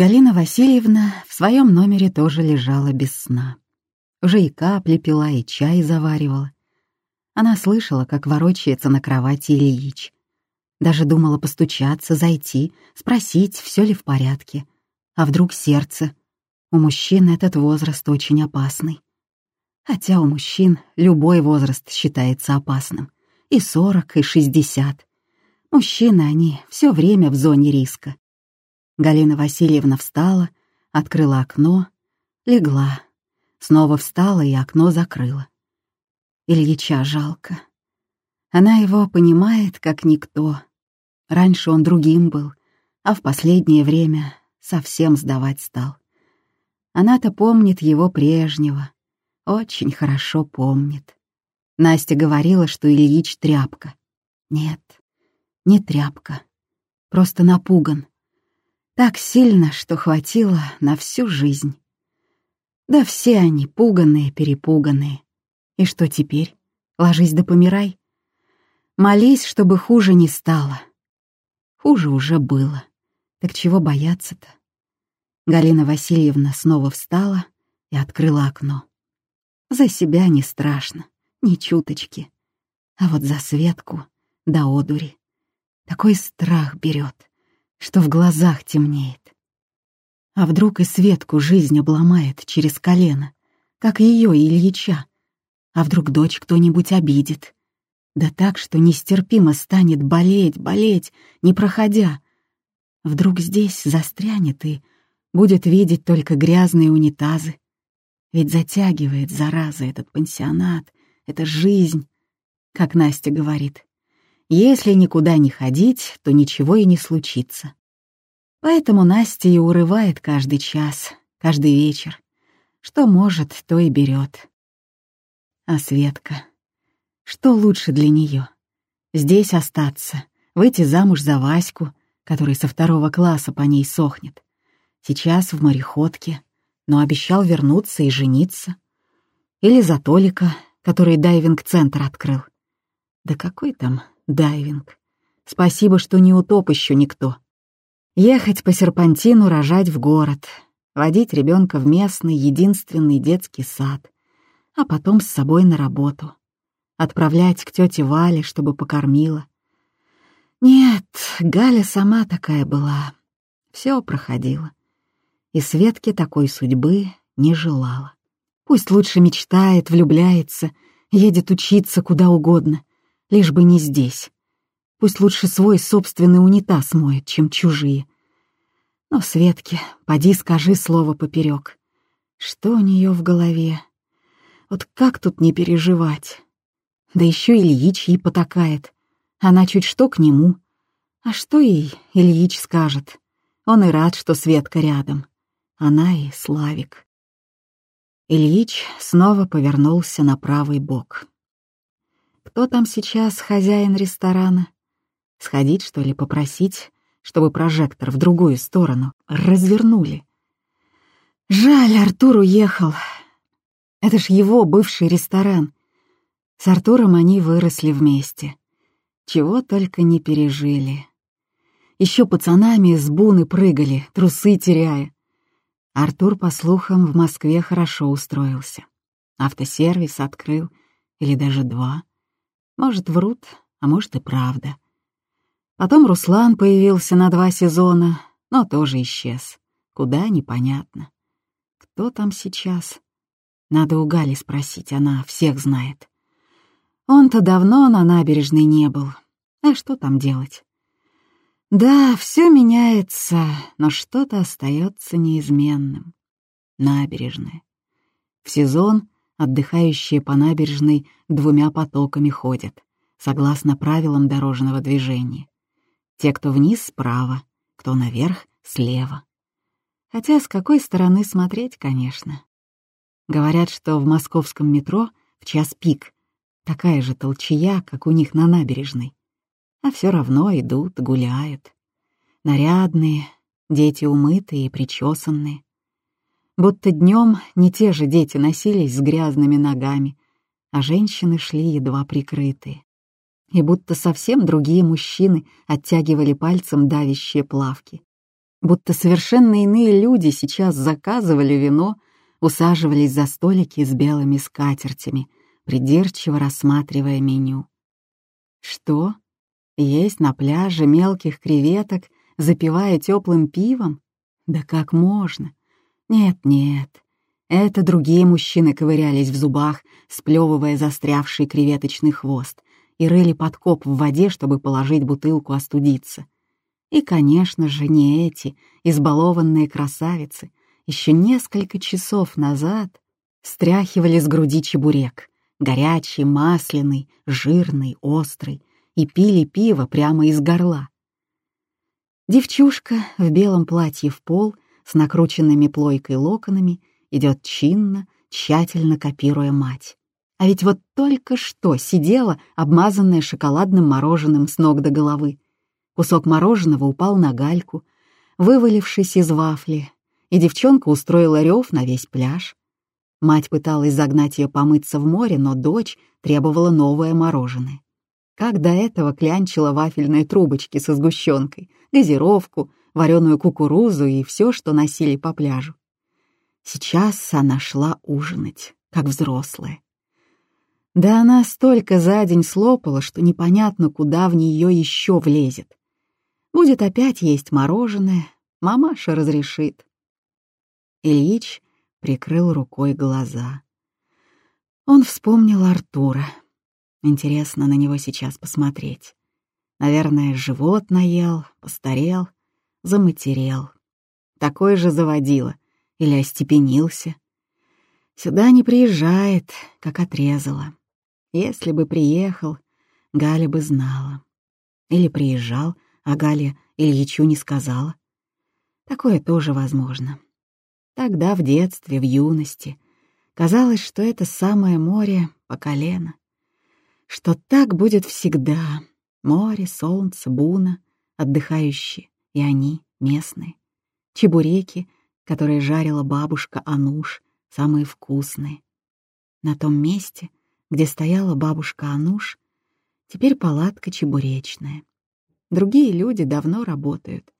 Галина Васильевна в своем номере тоже лежала без сна. Уже и капли пила, и чай заваривала. Она слышала, как ворочается на кровати Ильич. Даже думала постучаться, зайти, спросить, все ли в порядке. А вдруг сердце? У мужчин этот возраст очень опасный. Хотя у мужчин любой возраст считается опасным. И сорок, и шестьдесят. Мужчины они все время в зоне риска. Галина Васильевна встала, открыла окно, легла, снова встала и окно закрыла. Ильича жалко. Она его понимает, как никто. Раньше он другим был, а в последнее время совсем сдавать стал. Она-то помнит его прежнего, очень хорошо помнит. Настя говорила, что Ильич тряпка. Нет, не тряпка, просто напуган. Так сильно, что хватило на всю жизнь. Да все они пуганные, перепуганные. И что теперь? Ложись да помирай? Молись, чтобы хуже не стало. Хуже уже было. Так чего бояться-то? Галина Васильевна снова встала и открыла окно. За себя не страшно, ни чуточки. А вот за Светку да одури. Такой страх берет что в глазах темнеет. А вдруг и Светку жизнь обломает через колено, как ее Ильича? А вдруг дочь кто-нибудь обидит? Да так, что нестерпимо станет болеть, болеть, не проходя. Вдруг здесь застрянет и будет видеть только грязные унитазы. Ведь затягивает, зараза, этот пансионат, эта жизнь, как Настя говорит. Если никуда не ходить, то ничего и не случится. Поэтому Настя и урывает каждый час, каждый вечер. Что может, то и берет. А Светка? Что лучше для нее? Здесь остаться, выйти замуж за Ваську, который со второго класса по ней сохнет. Сейчас в мореходке, но обещал вернуться и жениться. Или за Толика, который дайвинг-центр открыл. Да какой там Дайвинг. Спасибо, что не утоп еще никто. Ехать по серпантину, рожать в город, водить ребенка в местный, единственный детский сад, а потом с собой на работу. Отправлять к тете Вале, чтобы покормила. Нет, Галя сама такая была. Все проходила. И Светке такой судьбы не желала. Пусть лучше мечтает, влюбляется, едет учиться куда угодно лишь бы не здесь. Пусть лучше свой собственный унитаз моет, чем чужие. Но, Светке, поди скажи слово поперек. Что у нее в голове? Вот как тут не переживать? Да еще Ильич ей потакает. Она чуть что к нему. А что ей Ильич скажет? Он и рад, что Светка рядом. Она и Славик. Ильич снова повернулся на правый бок. Кто там сейчас хозяин ресторана? Сходить, что ли, попросить, чтобы прожектор в другую сторону развернули? Жаль, Артур уехал. Это ж его бывший ресторан. С Артуром они выросли вместе. Чего только не пережили. Еще пацанами с буны прыгали, трусы теряя. Артур, по слухам, в Москве хорошо устроился. Автосервис открыл, или даже два. Может, врут, а может и правда. Потом Руслан появился на два сезона, но тоже исчез. Куда — непонятно. Кто там сейчас? Надо у Гали спросить, она всех знает. Он-то давно на набережной не был. А что там делать? Да, все меняется, но что-то остается неизменным. Набережная. В сезон отдыхающие по набережной двумя потоками ходят, согласно правилам дорожного движения. Те, кто вниз, справа, кто наверх, слева. Хотя с какой стороны смотреть, конечно. Говорят, что в московском метро в час пик такая же толчая, как у них на набережной. А все равно идут, гуляют. Нарядные, дети умытые и причесанные. Будто днем не те же дети носились с грязными ногами, а женщины шли едва прикрытые. И будто совсем другие мужчины оттягивали пальцем давящие плавки. Будто совершенно иные люди сейчас заказывали вино, усаживались за столики с белыми скатертями, придирчиво рассматривая меню. Что? Есть на пляже мелких креветок, запивая теплым пивом? Да как можно? Нет-нет, это другие мужчины ковырялись в зубах, сплевывая застрявший креветочный хвост, и рыли подкоп в воде, чтобы положить бутылку остудиться. И, конечно же, не эти избалованные красавицы еще несколько часов назад стряхивали с груди чебурек, горячий, масляный, жирный, острый, и пили пиво прямо из горла. Девчушка в белом платье в пол с накрученными плойкой локонами идет чинно, тщательно копируя мать. А ведь вот только что сидела, обмазанная шоколадным мороженым с ног до головы. Кусок мороженого упал на гальку, вывалившись из вафли, и девчонка устроила рев на весь пляж. Мать пыталась загнать ее помыться в море, но дочь требовала новое мороженое. Как до этого клянчила вафельные трубочки со сгущенкой, газировку, вареную кукурузу и все, что носили по пляжу. Сейчас она шла ужинать, как взрослая. Да она столько за день слопала, что непонятно, куда в нее еще влезет. Будет опять есть мороженое, мамаша разрешит. Ильич прикрыл рукой глаза. Он вспомнил Артура. Интересно на него сейчас посмотреть. Наверное, живот наел, постарел, заматерел. Такой же заводила или остепенился. Сюда не приезжает, как отрезала. Если бы приехал, Галя бы знала. Или приезжал, а Галя Ильичу не сказала. Такое тоже возможно. Тогда, в детстве, в юности, казалось, что это самое море по колено. Что так будет всегда. Море, солнце, буна, отдыхающие, и они, местные. Чебуреки, которые жарила бабушка Ануш, самые вкусные. На том месте, где стояла бабушка Ануш, теперь палатка чебуречная. Другие люди давно работают,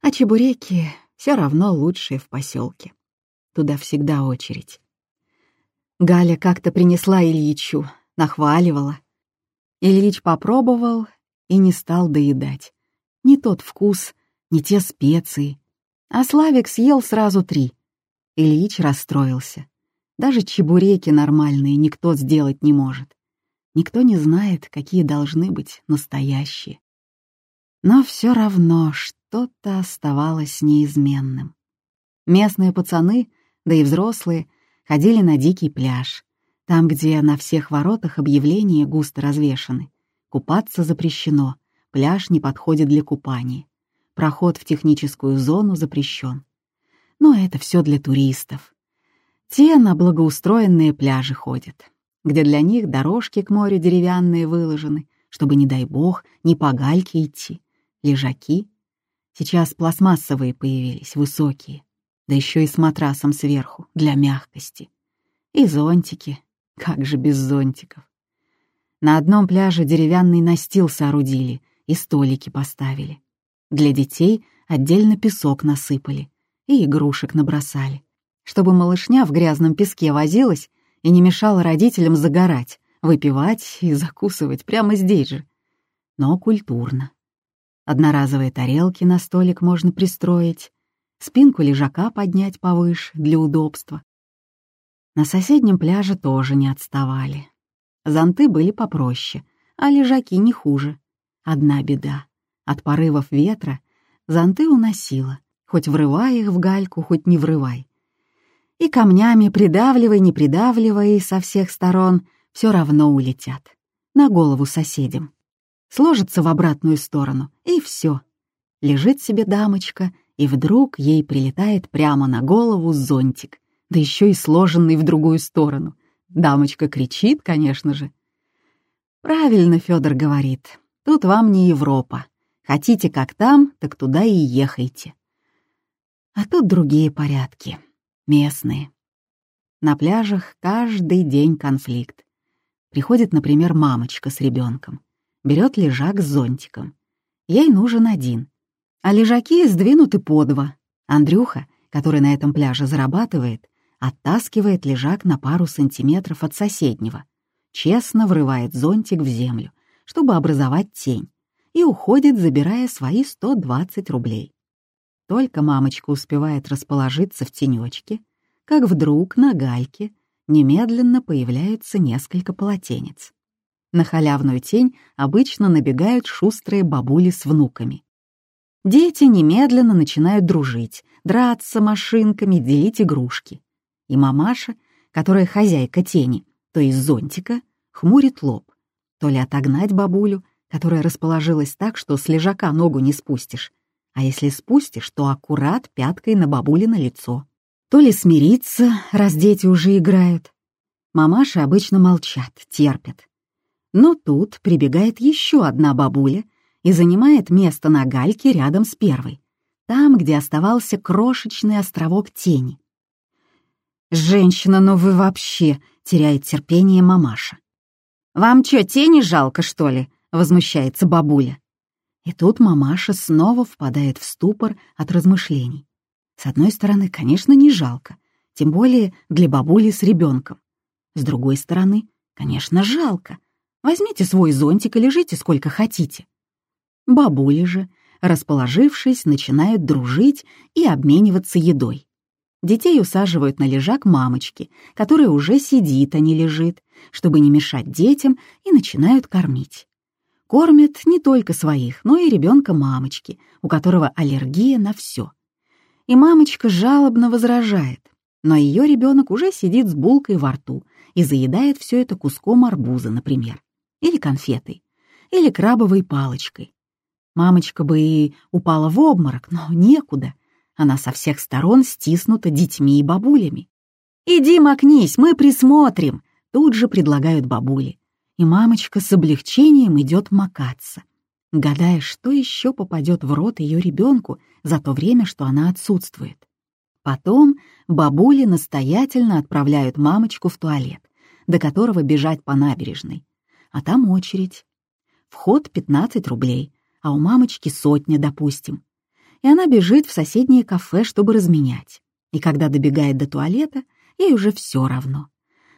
а чебуреки все равно лучшие в поселке. Туда всегда очередь. Галя как-то принесла Ильичу, нахваливала. Ильич попробовал и не стал доедать. Не тот вкус, не те специи, а Славик съел сразу три. Ильич расстроился. Даже чебуреки нормальные никто сделать не может. Никто не знает, какие должны быть настоящие. Но все равно что-то оставалось неизменным. Местные пацаны, да и взрослые, ходили на дикий пляж, там, где на всех воротах объявления густо развешаны. Купаться запрещено, пляж не подходит для купания. Проход в техническую зону запрещен. Но это все для туристов. Те на благоустроенные пляжи ходят, где для них дорожки к морю деревянные выложены, чтобы, не дай бог, не по гальке идти. Лежаки. Сейчас пластмассовые появились, высокие. Да еще и с матрасом сверху, для мягкости. И зонтики. Как же без зонтиков? На одном пляже деревянный настил соорудили и столики поставили. Для детей отдельно песок насыпали и игрушек набросали, чтобы малышня в грязном песке возилась и не мешала родителям загорать, выпивать и закусывать прямо здесь же. Но культурно. Одноразовые тарелки на столик можно пристроить, спинку лежака поднять повыше для удобства. На соседнем пляже тоже не отставали. Зонты были попроще, а лежаки не хуже. Одна беда. От порывов ветра зонты уносило, хоть врывай их в гальку, хоть не врывай. И камнями придавливай, не придавливай со всех сторон, все равно улетят. На голову соседям. Сложатся в обратную сторону, и все. Лежит себе дамочка, и вдруг ей прилетает прямо на голову зонтик, да еще и сложенный в другую сторону. Дамочка кричит, конечно же. Правильно Федор говорит, тут вам не Европа. Хотите как там, так туда и ехайте. А тут другие порядки, местные. На пляжах каждый день конфликт. Приходит, например, мамочка с ребенком, берет лежак с зонтиком. Ей нужен один. А лежаки сдвинуты по два. Андрюха, который на этом пляже зарабатывает, оттаскивает лежак на пару сантиметров от соседнего, честно врывает зонтик в землю, чтобы образовать тень, и уходит, забирая свои 120 рублей. Только мамочка успевает расположиться в тенечке, как вдруг на гальке немедленно появляются несколько полотенец. На халявную тень обычно набегают шустрые бабули с внуками. Дети немедленно начинают дружить, драться машинками, делить игрушки. И мамаша, которая хозяйка тени, то есть зонтика, хмурит лоб. То ли отогнать бабулю, которая расположилась так, что с лежака ногу не спустишь, а если спустишь, то аккурат пяткой на бабуле на лицо. То ли смириться, раз дети уже играют. Мамаши обычно молчат, терпят. Но тут прибегает еще одна бабуля и занимает место на гальке рядом с первой, там, где оставался крошечный островок тени. «Женщина, ну вы вообще!» — теряет терпение мамаша. «Вам что, тени жалко, что ли?» — возмущается бабуля. И тут мамаша снова впадает в ступор от размышлений. С одной стороны, конечно, не жалко, тем более для бабули с ребенком. С другой стороны, конечно, жалко. Возьмите свой зонтик и лежите сколько хотите. Бабули же, расположившись, начинают дружить и обмениваться едой. Детей усаживают на лежак мамочки, которая уже сидит, а не лежит, чтобы не мешать детям, и начинают кормить. Кормят не только своих, но и ребенка мамочки, у которого аллергия на все. И мамочка жалобно возражает, но ее ребенок уже сидит с булкой во рту и заедает все это куском арбуза, например, или конфетой, или крабовой палочкой. Мамочка бы и упала в обморок, но некуда — она со всех сторон стиснута детьми и бабулями. «Иди макнись, мы присмотрим!» Тут же предлагают бабули. И мамочка с облегчением идет макаться, гадая, что еще попадет в рот ее ребенку за то время, что она отсутствует. Потом бабули настоятельно отправляют мамочку в туалет, до которого бежать по набережной. А там очередь. Вход 15 рублей, а у мамочки сотня, допустим и она бежит в соседнее кафе, чтобы разменять. И когда добегает до туалета, ей уже все равно.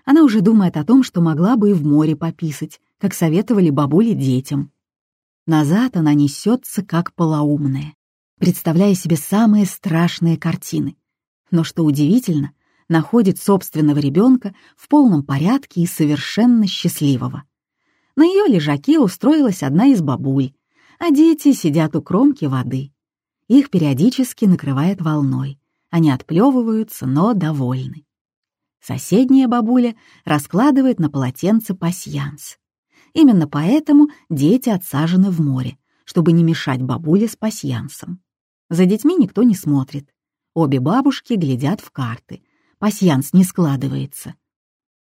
Она уже думает о том, что могла бы и в море пописать, как советовали бабули детям. Назад она несется как полоумная, представляя себе самые страшные картины. Но что удивительно, находит собственного ребенка в полном порядке и совершенно счастливого. На ее лежаке устроилась одна из бабуль, а дети сидят у кромки воды. Их периодически накрывает волной. Они отплевываются, но довольны. Соседняя бабуля раскладывает на полотенце пасьянс. Именно поэтому дети отсажены в море, чтобы не мешать бабуле с пасьянсом. За детьми никто не смотрит. Обе бабушки глядят в карты. Пасьянс не складывается.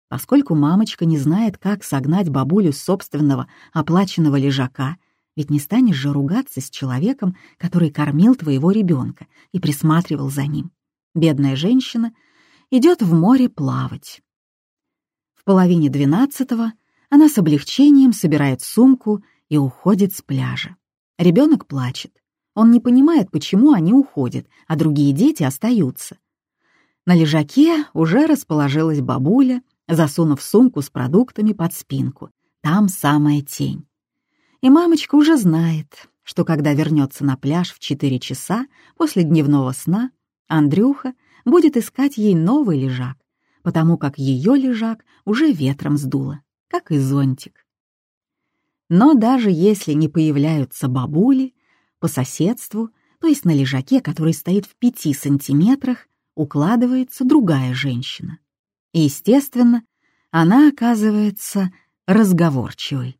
Поскольку мамочка не знает, как согнать бабулю с собственного оплаченного лежака ведь не станешь же ругаться с человеком, который кормил твоего ребенка и присматривал за ним. Бедная женщина идет в море плавать. В половине двенадцатого она с облегчением собирает сумку и уходит с пляжа. Ребенок плачет. Он не понимает, почему они уходят, а другие дети остаются. На лежаке уже расположилась бабуля, засунув сумку с продуктами под спинку. Там самая тень. И мамочка уже знает, что когда вернется на пляж в 4 часа после дневного сна, Андрюха будет искать ей новый лежак, потому как ее лежак уже ветром сдуло, как и зонтик. Но даже если не появляются бабули, по соседству, то есть на лежаке, который стоит в пяти сантиметрах, укладывается другая женщина. И, естественно, она оказывается разговорчивой.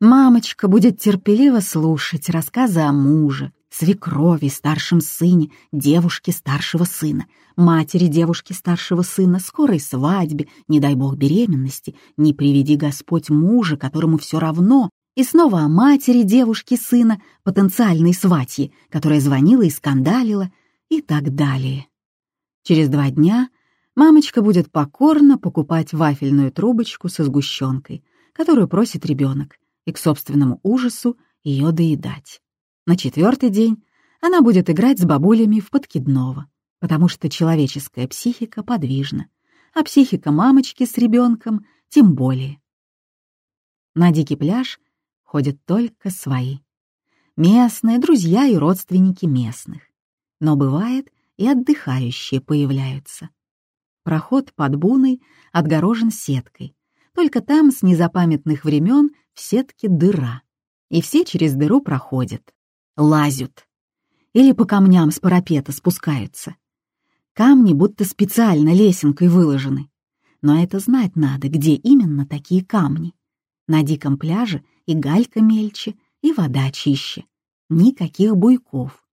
Мамочка будет терпеливо слушать рассказы о муже, свекрови, старшем сыне, девушке старшего сына, матери девушки старшего сына, скорой свадьбе, не дай бог беременности, не приведи Господь мужа, которому все равно, и снова о матери девушки сына, потенциальной сватье, которая звонила и скандалила, и так далее. Через два дня мамочка будет покорно покупать вафельную трубочку со сгущенкой, которую просит ребенок, и к собственному ужасу ее доедать. На четвертый день Она будет играть с бабулями в подкидного, потому что человеческая психика подвижна, а психика мамочки с ребенком тем более. На дикий пляж ходят только свои. Местные, друзья и родственники местных. Но бывает, и отдыхающие появляются. Проход под буной отгорожен сеткой. Только там с незапамятных времен в сетке дыра. И все через дыру проходят. Лазят. Или по камням с парапета спускаются. Камни будто специально лесенкой выложены. Но это знать надо, где именно такие камни. На диком пляже и галька мельче, и вода чище. Никаких буйков.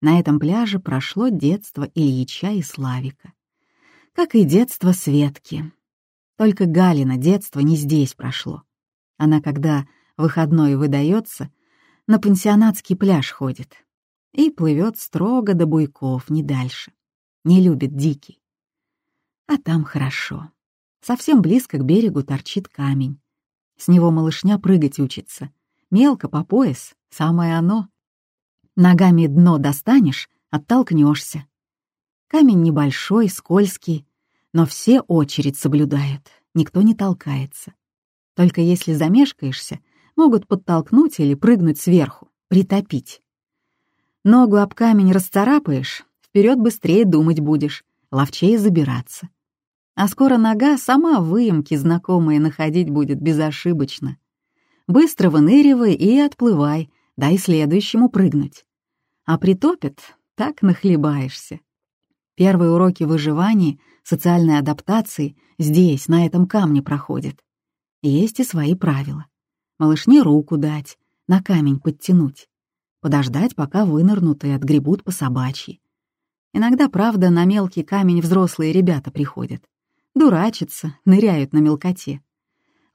На этом пляже прошло детство Ильича и Славика. Как и детство Светки. Только Галина детство не здесь прошло. Она, когда выходной выдается, на пансионатский пляж ходит и плывет строго до буйков, не дальше. Не любит дикий. А там хорошо. Совсем близко к берегу торчит камень. С него малышня прыгать учится. Мелко по пояс, самое оно. Ногами дно достанешь, оттолкнешься. Камень небольшой, скользкий, но все очередь соблюдают, никто не толкается. Только если замешкаешься, могут подтолкнуть или прыгнуть сверху, притопить. Ногу об камень расцарапаешь, вперед быстрее думать будешь, ловчее забираться. А скоро нога сама выемки знакомые находить будет безошибочно. Быстро выныривай и отплывай, дай следующему прыгнуть. А притопит, так нахлебаешься. Первые уроки выживания, социальной адаптации здесь, на этом камне проходят. Есть и свои правила. Малышне руку дать, на камень подтянуть. Подождать, пока вынырнут и отгребут по собачьи. Иногда, правда, на мелкий камень взрослые ребята приходят. Дурачатся, ныряют на мелкоте.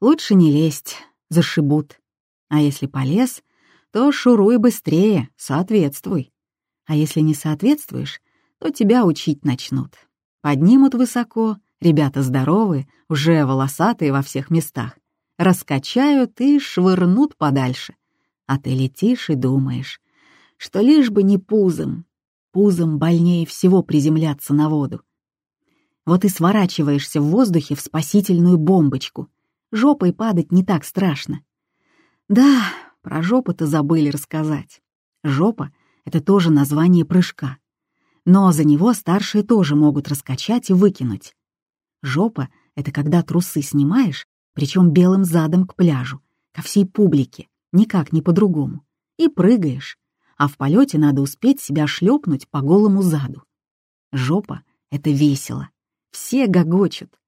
Лучше не лезть, зашибут. А если полез, то шуруй быстрее, соответствуй. А если не соответствуешь, то тебя учить начнут. Поднимут высоко, ребята здоровые, уже волосатые во всех местах, раскачают и швырнут подальше. А ты летишь и думаешь, что лишь бы не пузом. Пузом больнее всего приземляться на воду. Вот и сворачиваешься в воздухе в спасительную бомбочку. Жопой падать не так страшно. Да, про жопу-то забыли рассказать. Жопа — это тоже название прыжка. Но за него старшие тоже могут раскачать и выкинуть. Жопа — это когда трусы снимаешь, причем белым задом к пляжу, ко всей публике, никак не по-другому, и прыгаешь, а в полете надо успеть себя шлепнуть по голому заду. Жопа — это весело. Все гогочут.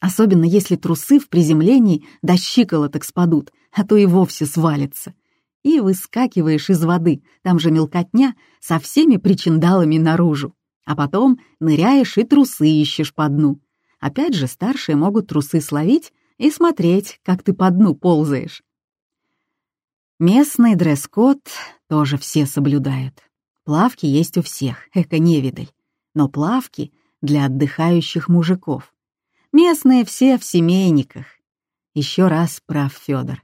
Особенно если трусы в приземлении до щиколоток спадут, а то и вовсе свалятся. И выскакиваешь из воды, там же мелкотня, со всеми причиндалами наружу. А потом ныряешь и трусы ищешь по дну. Опять же, старшие могут трусы словить и смотреть, как ты по дну ползаешь. Местный дресс-код тоже все соблюдают. Плавки есть у всех, эко-невидаль. Но плавки для отдыхающих мужиков. Местные все в семейниках. Еще раз прав Федор,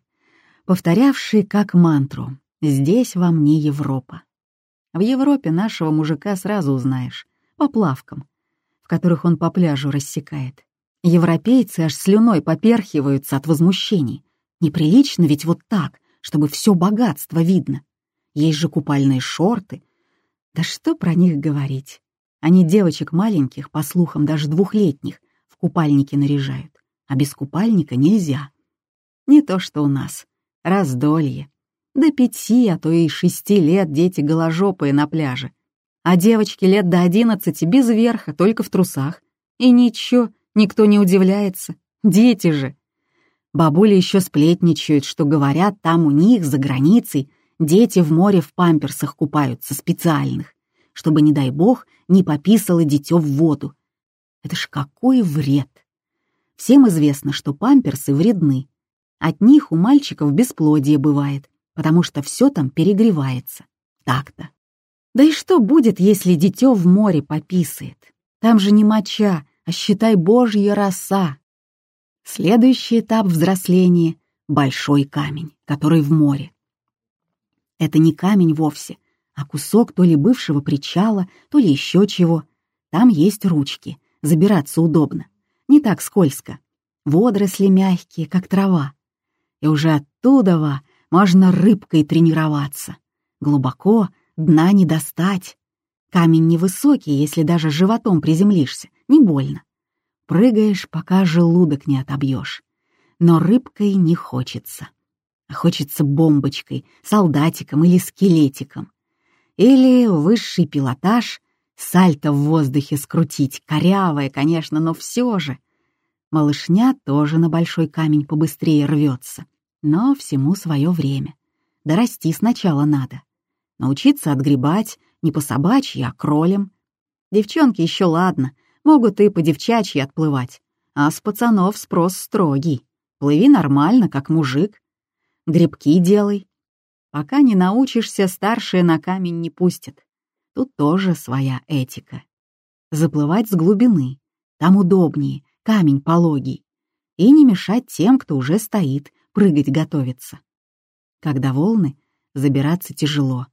повторявший как мантру «Здесь вам не Европа». В Европе нашего мужика сразу узнаешь, по плавкам, которых он по пляжу рассекает. Европейцы аж слюной поперхиваются от возмущений. Неприлично ведь вот так, чтобы все богатство видно. Есть же купальные шорты. Да что про них говорить? Они девочек маленьких, по слухам, даже двухлетних, в купальники наряжают, а без купальника нельзя. Не то что у нас. Раздолье. До пяти, а то и шести лет дети голожопые на пляже. А девочки лет до одиннадцати без верха, только в трусах. И ничего, никто не удивляется. Дети же. Бабули еще сплетничают, что говорят, там у них, за границей, дети в море в памперсах купаются специальных чтобы, не дай бог, не пописало дитё в воду. Это ж какой вред! Всем известно, что памперсы вредны. От них у мальчиков бесплодие бывает, потому что все там перегревается. Так-то. Да и что будет, если дитё в море пописает? Там же не моча, а считай божья роса. Следующий этап взросления — большой камень, который в море. Это не камень вовсе, а кусок то ли бывшего причала, то ли еще чего. Там есть ручки, забираться удобно, не так скользко. Водоросли мягкие, как трава. И уже оттуда можно рыбкой тренироваться. Глубоко дна не достать. Камень невысокий, если даже животом приземлишься, не больно. Прыгаешь, пока желудок не отобьешь. Но рыбкой не хочется. А хочется бомбочкой, солдатиком или скелетиком. Или высший пилотаж, сальто в воздухе скрутить, корявое, конечно, но все же. Малышня тоже на большой камень побыстрее рвется, но всему свое время. Дорасти сначала надо. Научиться отгребать не по собачьи, а кролем. Девчонки еще ладно, могут и по девчачьи отплывать, а с пацанов спрос строгий. Плыви нормально, как мужик. Грибки делай, Пока не научишься, старшие на камень не пустят. Тут тоже своя этика. Заплывать с глубины. Там удобнее, камень пологий. И не мешать тем, кто уже стоит, прыгать готовится. Когда волны, забираться тяжело.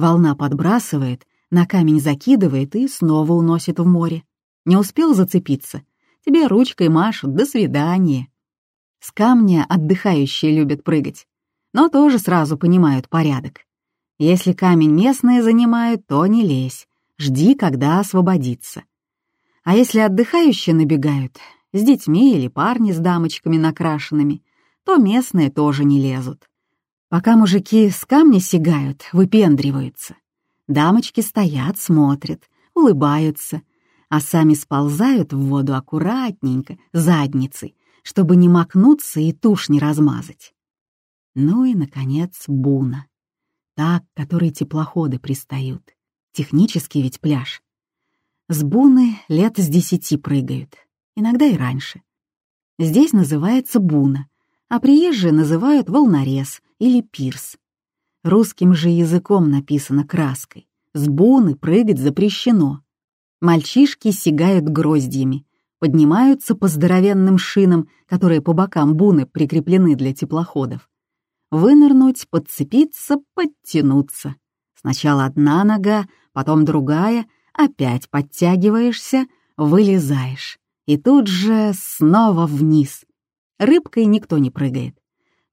Волна подбрасывает, на камень закидывает и снова уносит в море. Не успел зацепиться? Тебе ручкой машут, до свидания. С камня отдыхающие любят прыгать но тоже сразу понимают порядок. Если камень местные занимают, то не лезь, жди, когда освободится. А если отдыхающие набегают, с детьми или парни с дамочками накрашенными, то местные тоже не лезут. Пока мужики с камня сигают, выпендриваются. Дамочки стоят, смотрят, улыбаются, а сами сползают в воду аккуратненько, задницей, чтобы не макнуться и тушь не размазать. Ну и, наконец, Буна. Та, к которой теплоходы пристают. Технически ведь пляж. С Буны лет с десяти прыгают, иногда и раньше. Здесь называется Буна, а приезжие называют волнорез или пирс. Русским же языком написано краской. С Буны прыгать запрещено. Мальчишки сигают гроздьями, поднимаются по здоровенным шинам, которые по бокам Буны прикреплены для теплоходов вынырнуть, подцепиться, подтянуться. Сначала одна нога, потом другая, опять подтягиваешься, вылезаешь. И тут же снова вниз. Рыбкой никто не прыгает.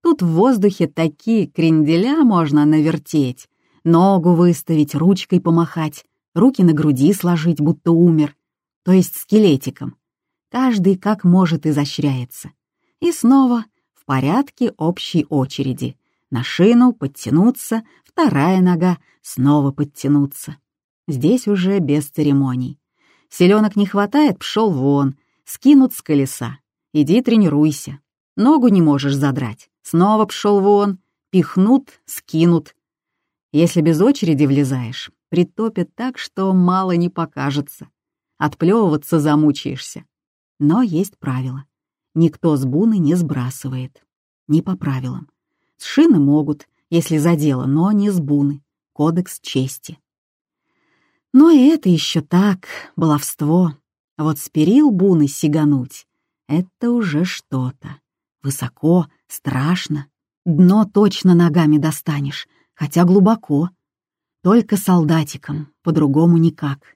Тут в воздухе такие кренделя можно навертеть, ногу выставить, ручкой помахать, руки на груди сложить, будто умер, то есть скелетиком. Каждый как может изощряется. И снова — порядке общей очереди. На шину подтянуться, вторая нога снова подтянуться. Здесь уже без церемоний. Селенок не хватает, пшел вон, скинут с колеса. Иди тренируйся. Ногу не можешь задрать. Снова пшел вон, пихнут, скинут. Если без очереди влезаешь, притопят так, что мало не покажется. Отплевываться замучаешься. Но есть правило. Никто с буны не сбрасывает. Не по правилам. С шины могут, если за дело, но не с буны. Кодекс чести. Но и это еще так, баловство. А вот с перил буны сигануть — это уже что-то. Высоко, страшно. Дно точно ногами достанешь, хотя глубоко. Только солдатиком, по-другому никак.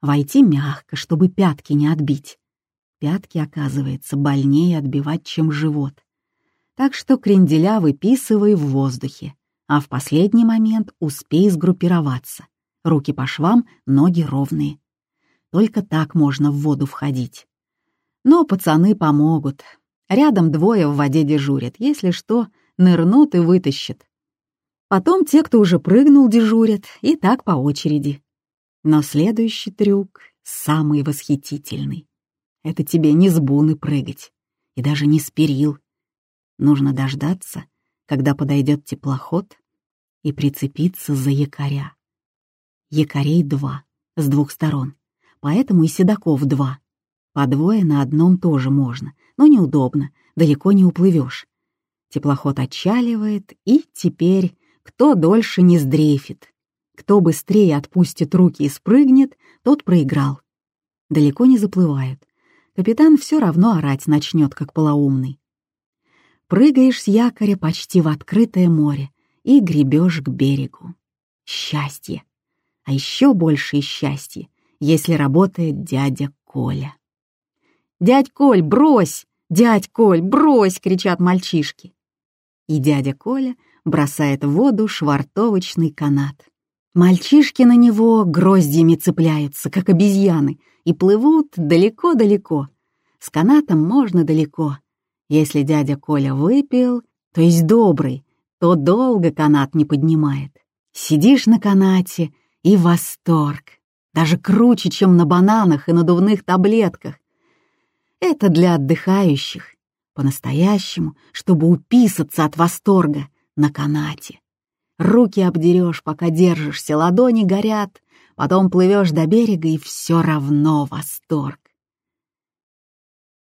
Войти мягко, чтобы пятки не отбить. Пятки, оказывается, больнее отбивать, чем живот. Так что кренделя выписывай в воздухе, а в последний момент успей сгруппироваться. Руки по швам, ноги ровные. Только так можно в воду входить. Но пацаны помогут. Рядом двое в воде дежурят. Если что, нырнут и вытащат. Потом те, кто уже прыгнул, дежурят, и так по очереди. Но следующий трюк самый восхитительный. Это тебе не с буны прыгать, и даже не с перил. Нужно дождаться, когда подойдет теплоход, и прицепиться за якоря. Якорей два, с двух сторон, поэтому и седаков два. По двое на одном тоже можно, но неудобно, далеко не уплывешь. Теплоход отчаливает, и теперь кто дольше не сдрейфит. Кто быстрее отпустит руки и спрыгнет, тот проиграл. Далеко не заплывают, капитан все равно орать начнет, как полоумный. Прыгаешь с якоря почти в открытое море и гребешь к берегу. счастье. А еще большее счастье, если работает дядя Коля. «Дядь Коль, брось! Дядь Коль, брось!» — кричат мальчишки. И дядя Коля бросает в воду швартовочный канат. Мальчишки на него гроздьями цепляются, как обезьяны, и плывут далеко-далеко. С канатом можно далеко. Если дядя Коля выпил, то есть добрый, то долго канат не поднимает. Сидишь на канате и восторг. Даже круче, чем на бананах и надувных таблетках. Это для отдыхающих. По-настоящему, чтобы уписаться от восторга на канате. Руки обдерешь, пока держишься, ладони горят, потом плывешь до берега, и все равно восторг.